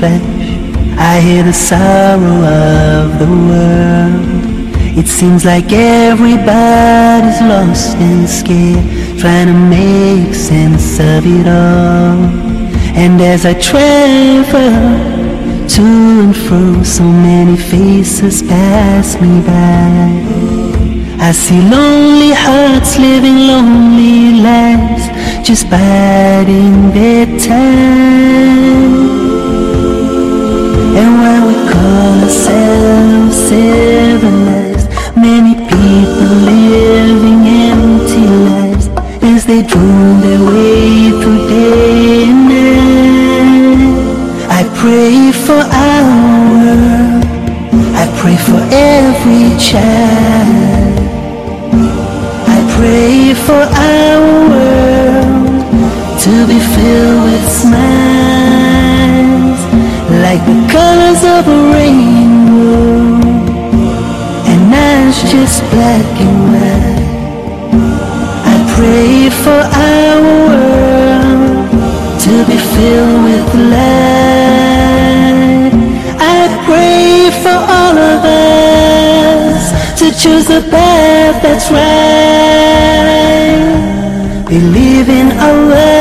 flesh. I hear the sorrow of the world. It seems like everybody's lost and scared, trying to make sense of it all. And as I travel to and fro, so many faces pass me by. I see lonely hearts living lonely lives, just biding their time. They drone their way and night. I pray for our. I pray for every child. I pray for our world to be filled with smiles like the colors of a rainbow and not just black and white. Pray for our world to be filled with light. I pray for all of us to choose the path that's right. Believe in Allah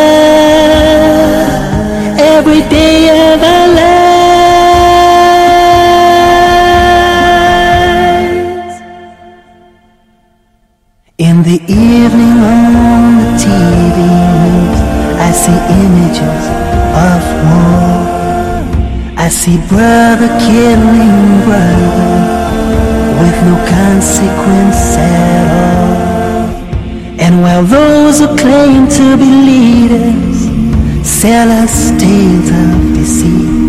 every day of our on the TV I see images of war. I see brother killing brother with no consequence at all. And while those who claim to be leaders sell us tales of deceit,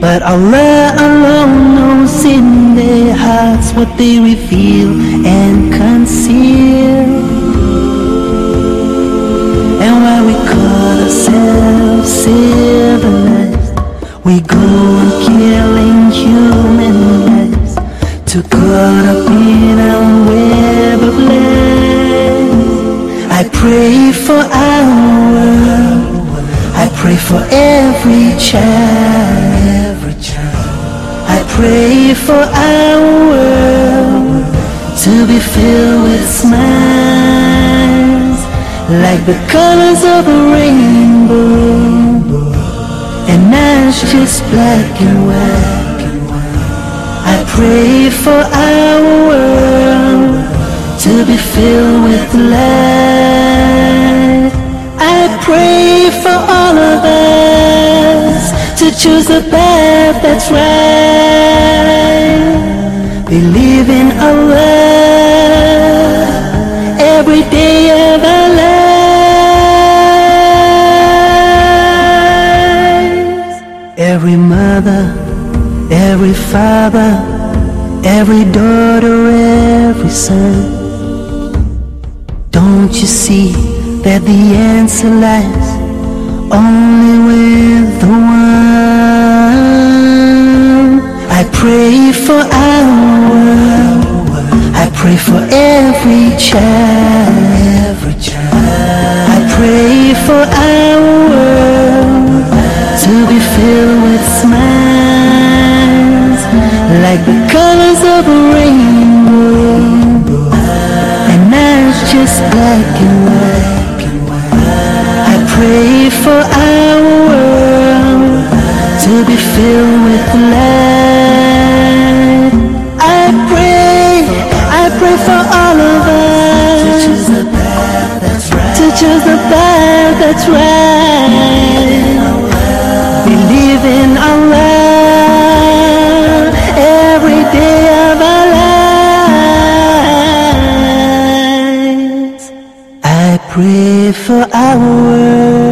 but Allah alone knows in their hearts what they reveal and conceal. And while we call ourselves civilized, we go on killing human lives to caught up in a web of lies. I pray for our world. I pray for every child. 24 hours to be filled with smiles like the colors of a rainbow. And that's just black and white. I pray for our world to be filled with light. I pray for all of us to choose the path that's right. Believe in a Allah every day of our lives. Every mother, every father, every daughter, every son. Don't you see that the answer lies only with the one? I pray for our world. I pray for every child. I pray for our world to be filled with smiles like the colors of a rainbow and not just black and white. I pray for our world to be filled with light. For all of us to choose the path that's right. To choose the path that's right. Believe in Allah every day of our lives. I pray for our world.